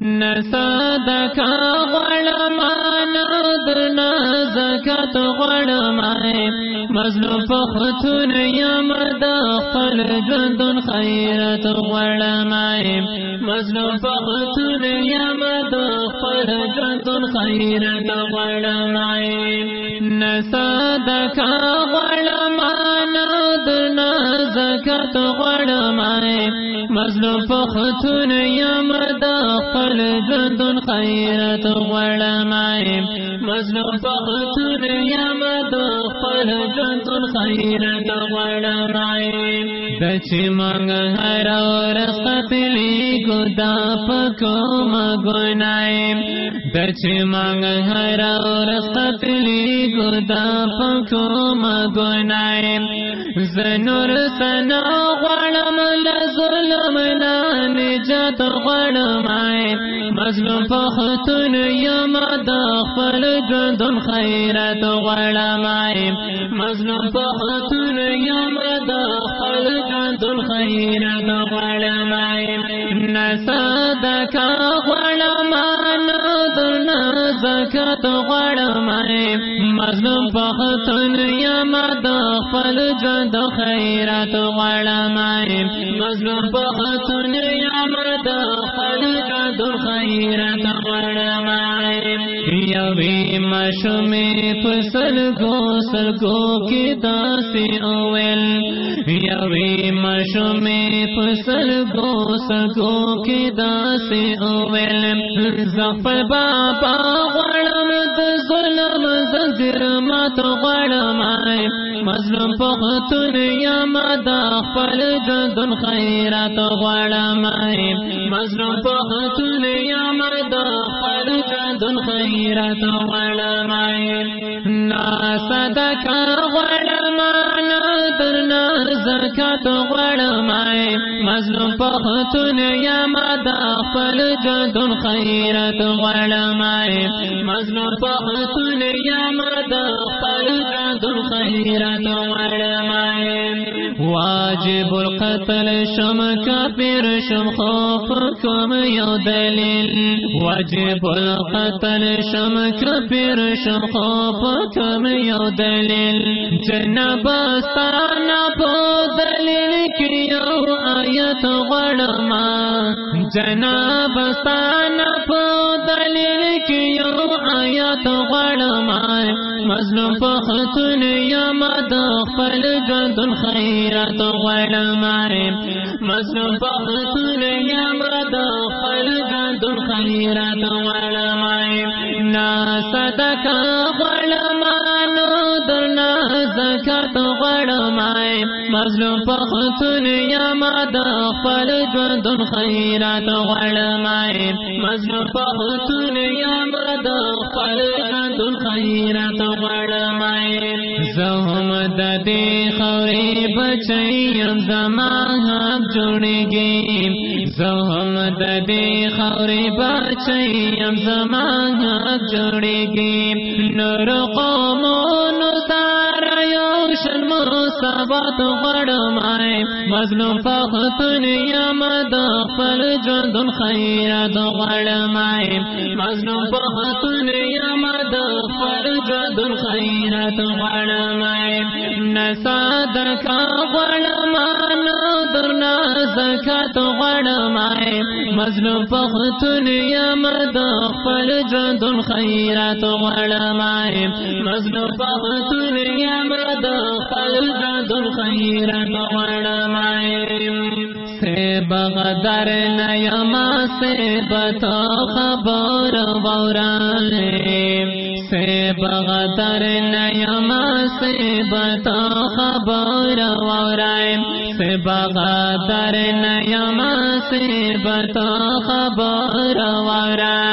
نصدق غړمان درن زکات غړمای مظلوم فختون یم د خپل خیرت غړمای مظلوم فختون یم د خپل خیرت غړمای نصدق غړمان درن زکات غړمای مظلوم پختون یم د خپل ژوندون خیرت غړمای مظلوم پختون یم د خپل ژوندون خیرت غړمای د چې مونږ هر ورځ قتلې ګدا پکو مګنای د چې مونږ هر ورځ قتلې ګدا پکو مګنای زنور سنا غړم ل ظلم نه نجات غړمای مظلوم فختون یم د خپل ژوند خیرت غړمای مظلوم فختون یم د خپل ژوند خیرت غړمای نصدق غړمان درن زکات غړمای مظلوم پختن یا د خپل ژوند خیرت غړمای مظلوم پختن یا د خپل ژوند خیرت غړمای یوی مشمی فصل کو سلگو کی داسی اول۔ یوی مشمی فصل کو سلگو کی داسی اول۔ زفر بابا غړم د ظلم زنجیر مات غړمای مظلوم پختون یم د خپل ژوند خیرات غړمای مظلوم پختون یم د خپل ژوند خیرات غړمای نا صدق غړمان درنا زکات غړمای مظلوم پختون یم د خپل ژوند خیرت غړمای مظلوم پختون یا د خپل ژوند خیرت غړمای واجب القتل شم کافر، شم خوف کوم یو دلیل. واجب القتل شم کافر، شم خوف کوم یو دلیل. جنب ستانا په دلیل کې یو آیت غړما جناب ستانا په آیت غړما مظلوم په خطن یم د خپل ژوند خیرات غړمای مظلوم په خطن یم د خپل ژوند خیرات غړمای نا صدق غړمان مظلوم په خطن یم د خپل ژوند خیرات غړمای مظلوم په خطن یم د خپل ژوند خیرات غړمای زهم د دې خوري بچیم زما حق جوړيږي زهم د دې خوري بچیم زما حق جوړيږي نور قومونو سره شرما شرم سبات غړمای مظلوم فختن یم د خپل ژوند خیرات غړمای مظلوم فختن یم د خپل ژوند خیرات غړمای کا غړمان درنا زکات غړمای مظلوم فختن یم د خپل ژوند خیرات غړمای مظلوم فختن یم د خپل ژوند خیرات غړمای سے بغدر نیما، سے بتا خبر وورائے سے بغدر نیما، سے بتا خبر وورائے سے بغدر نیما سے بتا خبر وورائے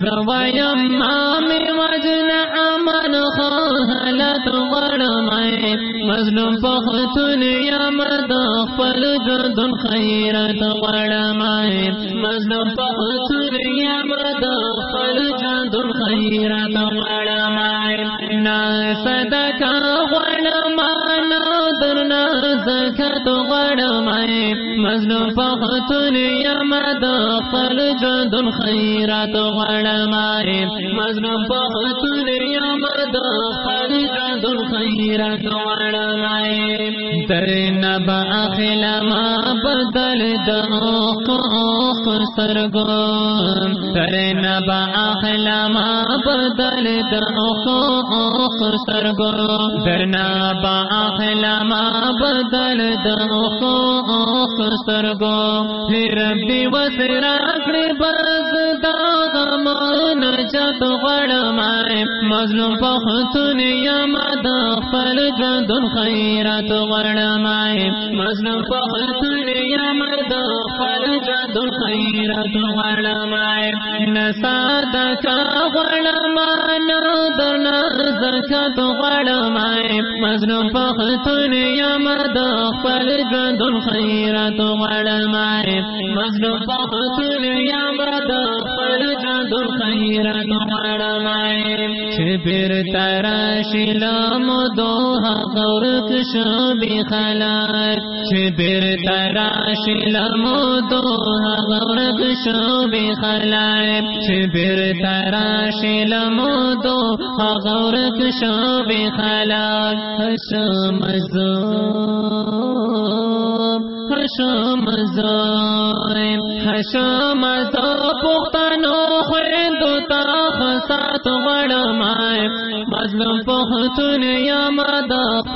سویم مامی وجن امن خالت غرمائے مظلوم پختن یم د خپل ژوند خیرت غړمای مظلوم پختن یم د خپل ژوند خیرت غړمای نا صدقه غړمان درنا زکات خیرات غړمای مظلوم پختون یم د خپل ژوند خیرات غړمای مظلوم پختون یم د خپل ژوند خیرات غړمای تر نبا اخلا ما بدل د اوق سترګو تر نبا اخلا ما بدل د اوق سترګو درنا با اخلا ما بدل د اوق سترګو ربي وسرا کړ بس دا غمان چت غړمای مظلوم پختون یم د خپل ژوند خیرات غړمای مظلوم پختون یم د خپل ژوند خیرات غړمای نساد کا غړمان د زکات غړمای مظلوم پختون یم د خپل ژوند خیرات غړمای مظلوم پختون یم د خیرات غړمای چې بیر تراشی لامو دوها غورک شو بی خلاک چې بیر تراشی لامو دوها غورک شو بی خلاک چې بیر تراشی لامو دوها شام تا بی پختانو خویندو تا خسات غړمای مظلوم پختون یا مد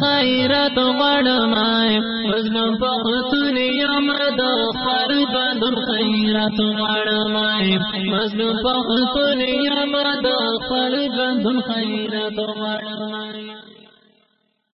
خیرت وڑمائے وزن پختون یمد د خیرت وڑمائے وزن غړمای یمد پختون خیرت وڑمائے۔